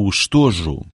o estojo.